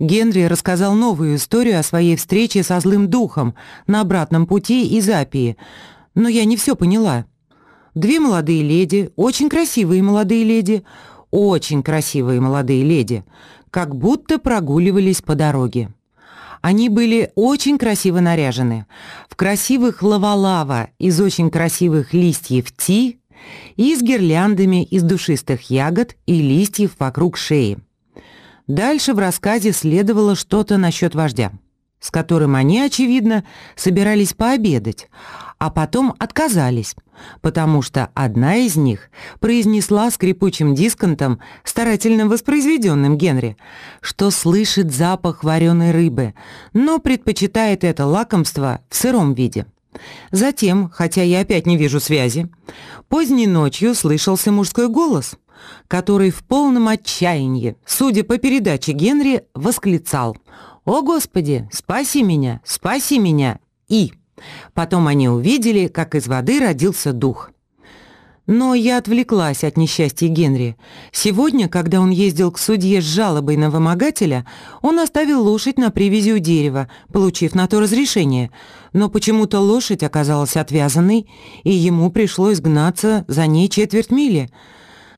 Генри рассказал новую историю о своей встрече со злым духом на обратном пути из Апии, но я не все поняла. Две молодые леди, очень красивые молодые леди, очень красивые молодые леди, как будто прогуливались по дороге. Они были очень красиво наряжены, в красивых лава-лава из очень красивых листьев ти и с гирляндами из душистых ягод и листьев вокруг шеи. Дальше в рассказе следовало что-то насчет вождя, с которым они, очевидно, собирались пообедать, а потом отказались, потому что одна из них произнесла скрипучим дисконтом, старательно воспроизведенным Генри, что слышит запах вареной рыбы, но предпочитает это лакомство в сыром виде. Затем, хотя я опять не вижу связи, поздней ночью слышался мужской голос, который в полном отчаянии, судя по передаче Генри, восклицал «О, Господи, спаси меня, спаси меня!» и Потом они увидели, как из воды родился дух. Но я отвлеклась от несчастья Генри. Сегодня, когда он ездил к судье с жалобой на вымогателя, он оставил лошадь на привязи у дерева, получив на то разрешение. Но почему-то лошадь оказалась отвязанной, и ему пришлось гнаться за ней четверть мили —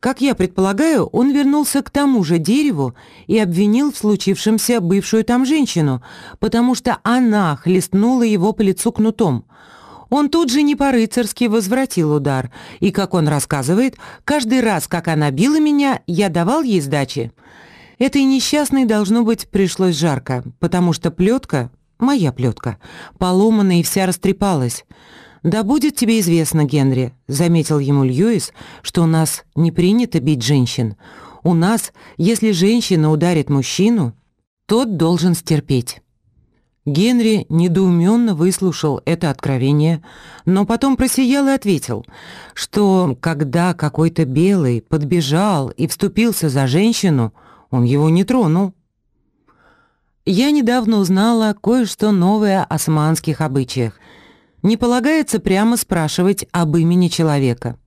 как я предполагаю, он вернулся к тому же дереву и обвинил в случившемся бывшую там женщину, потому что она хлестнула его по лицу кнутом. Он тут же не по-рыцарски возвратил удар, и, как он рассказывает, каждый раз, как она била меня, я давал ей сдачи. Этой несчастной, должно быть, пришлось жарко, потому что плетка, моя плетка, поломана и вся растрепалась. «Да будет тебе известно, Генри», — заметил ему Льюис, «что у нас не принято бить женщин. У нас, если женщина ударит мужчину, тот должен стерпеть». Генри недоуменно выслушал это откровение, но потом просиял и ответил, что когда какой-то белый подбежал и вступился за женщину, он его не тронул. Я недавно узнала кое-что новое о османских обычаях, не полагается прямо спрашивать об имени человека.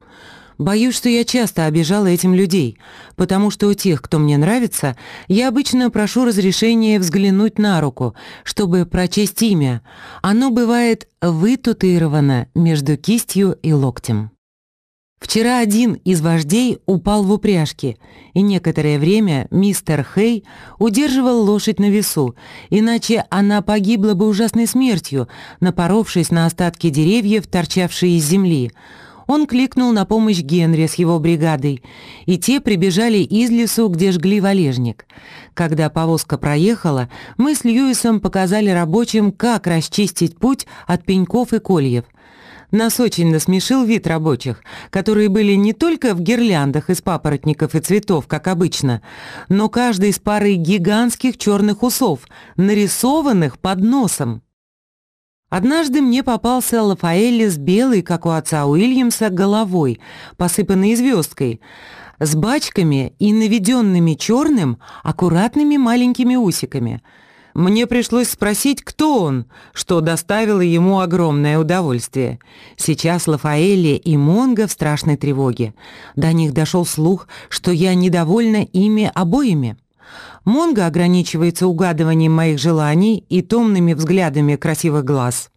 Боюсь, что я часто обижала этим людей, потому что у тех, кто мне нравится, я обычно прошу разрешения взглянуть на руку, чтобы прочесть имя. Оно бывает вытатуировано между кистью и локтем. Вчера один из вождей упал в упряжке, и некоторое время мистер Хей удерживал лошадь на весу, иначе она погибла бы ужасной смертью, напоровшись на остатки деревьев, торчавшие из земли. Он кликнул на помощь Генри с его бригадой, и те прибежали из лесу, где жгли валежник. Когда повозка проехала, мы с Льюисом показали рабочим, как расчистить путь от пеньков и кольев – нас очень насмешил вид рабочих, которые были не только в гирляндах из папоротников и цветов, как обычно, но каждый с парой гигантских черных усов, нарисованных под носом. Однажды мне попался Лафаэлли с белой, как у отца Уильямса, головой, посыпанной звездкой, с бачками и наведенными черным, аккуратными маленькими усиками — мне пришлось спросить, кто он, что доставило ему огромное удовольствие. Сейчас Лафаэлли и Монго в страшной тревоге. До них дошел слух, что я недовольна ими обоими. Монго ограничивается угадыванием моих желаний и томными взглядами красивых глаз.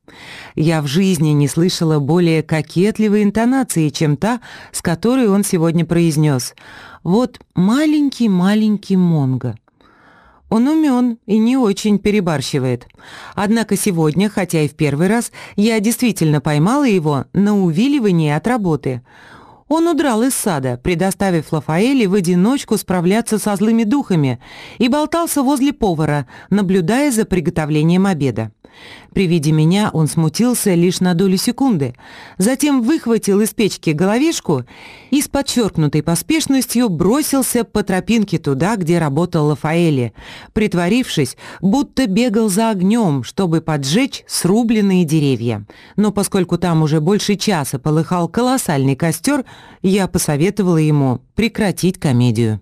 Я в жизни не слышала более кокетливой интонации, чем та, с которой он сегодня произнес. «Вот маленький-маленький Монго». Он умен и не очень перебарщивает. Однако сегодня, хотя и в первый раз, я действительно поймала его на увиливании от работы. Он удрал из сада, предоставив Лафаэле в одиночку справляться со злыми духами, и болтался возле повара, наблюдая за приготовлением обеда. При виде меня он смутился лишь на долю секунды, затем выхватил из печки головешку и с подчеркнутой поспешностью бросился по тропинке туда, где работал Лафаэли, притворившись, будто бегал за огнем, чтобы поджечь срубленные деревья. Но поскольку там уже больше часа полыхал колоссальный костер, я посоветовала ему прекратить комедию.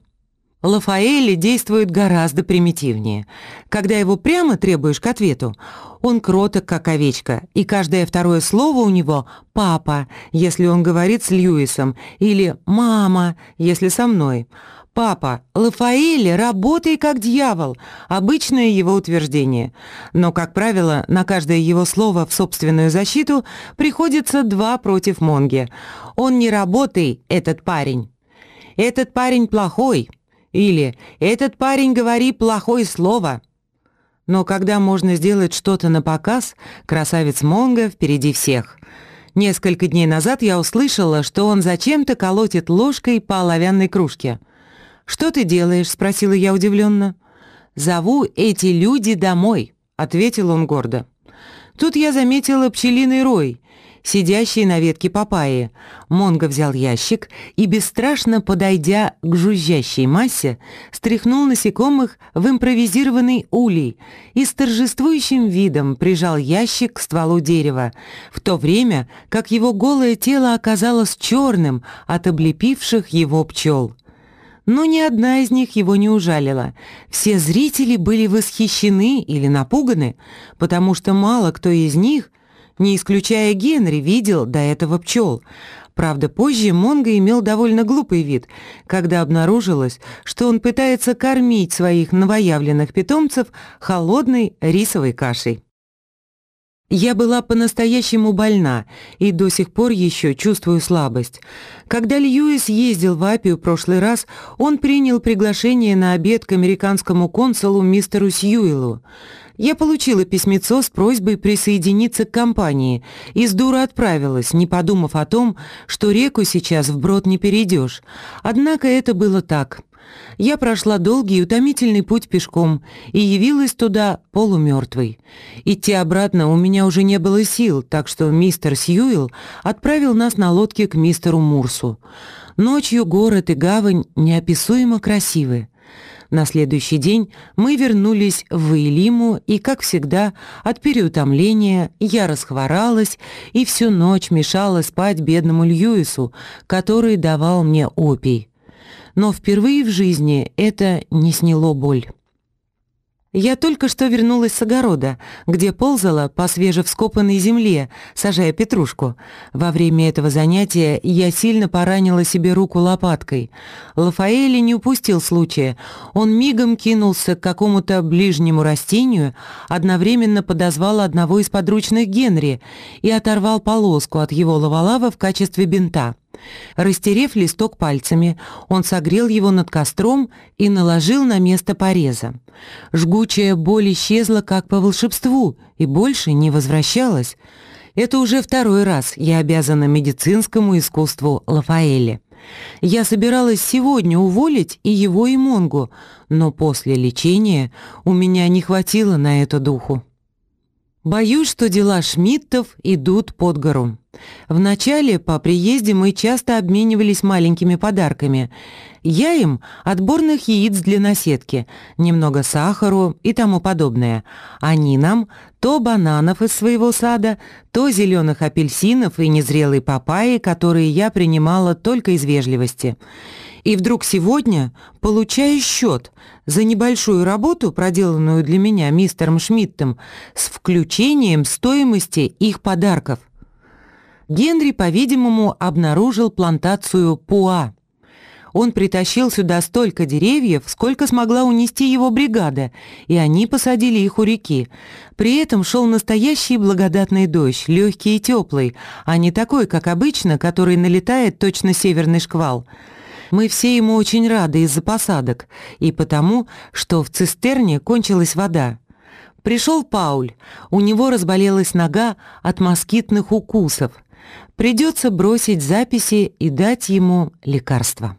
Лафаэли действует гораздо примитивнее. Когда его прямо требуешь к ответу, он кроток, как овечка, и каждое второе слово у него «папа», если он говорит с Льюисом, или «мама», если со мной. «Папа, Лафаэль, работай как дьявол!» – обычное его утверждение. Но, как правило, на каждое его слово в собственную защиту приходится два против Монги. «Он не работай, этот парень!» «Этот парень плохой!» Или «Этот парень говори плохое слово!» Но когда можно сделать что-то на показ, красавец Монго впереди всех. Несколько дней назад я услышала, что он зачем-то колотит ложкой по оловянной кружке – «Что ты делаешь?» — спросила я удивленно. «Зову эти люди домой», — ответил он гордо. Тут я заметила пчелиный рой, сидящий на ветке папайи. Монго взял ящик и, бесстрашно подойдя к жужжащей массе, стряхнул насекомых в импровизированный улей и с торжествующим видом прижал ящик к стволу дерева, в то время как его голое тело оказалось черным от облепивших его пчел но ни одна из них его не ужалила. Все зрители были восхищены или напуганы, потому что мало кто из них, не исключая Генри, видел до этого пчел. Правда, позже Монго имел довольно глупый вид, когда обнаружилось, что он пытается кормить своих новоявленных питомцев холодной рисовой кашей. Я была по-настоящему больна и до сих пор еще чувствую слабость. Когда Льюис ездил в Апию прошлый раз, он принял приглашение на обед к американскому консулу мистеру Сьюэлу. Я получила письмецо с просьбой присоединиться к компании и с дура отправилась, не подумав о том, что реку сейчас вброд не перейдешь. Однако это было так. Я прошла долгий и утомительный путь пешком и явилась туда полумертвой. Идти обратно у меня уже не было сил, так что мистер Сьюэлл отправил нас на лодке к мистеру Мурсу. Ночью город и гавань неописуемо красивы. На следующий день мы вернулись в Иелиму, и, как всегда, от переутомления я расхворалась и всю ночь мешала спать бедному Льюису, который давал мне опий но впервые в жизни это не сняло боль. Я только что вернулась с огорода, где ползала по свежевскопанной земле, сажая петрушку. Во время этого занятия я сильно поранила себе руку лопаткой. Лафаэли не упустил случая. Он мигом кинулся к какому-то ближнему растению, одновременно подозвал одного из подручных Генри и оторвал полоску от его лавалава в качестве бинта. Растерев листок пальцами, он согрел его над костром и наложил на место пореза. Жгучая боль исчезла как по волшебству и больше не возвращалась. Это уже второй раз я обязана медицинскому искусству Лафаэля. Я собиралась сегодня уволить и его, и Монгу, но после лечения у меня не хватило на это духу. Боюсь, что дела Шмидтов идут под гору. Вначале по приезде мы часто обменивались маленькими подарками. Я им отборных яиц для наседки, немного сахару и тому подобное. Они нам то бананов из своего сада, то зеленых апельсинов и незрелой папайи, которые я принимала только из вежливости. И вдруг сегодня получаю счет за небольшую работу, проделанную для меня мистером Шмидтом, с включением стоимости их подарков. Генри, по-видимому, обнаружил плантацию Пуа. Он притащил сюда столько деревьев, сколько смогла унести его бригада, и они посадили их у реки. При этом шел настоящий благодатный дождь, легкий и теплый, а не такой, как обычно, который налетает точно северный шквал. Мы все ему очень рады из-за посадок, и потому, что в цистерне кончилась вода. Пришел Пауль, у него разболелась нога от москитных укусов – Придется бросить записи и дать ему лекарство.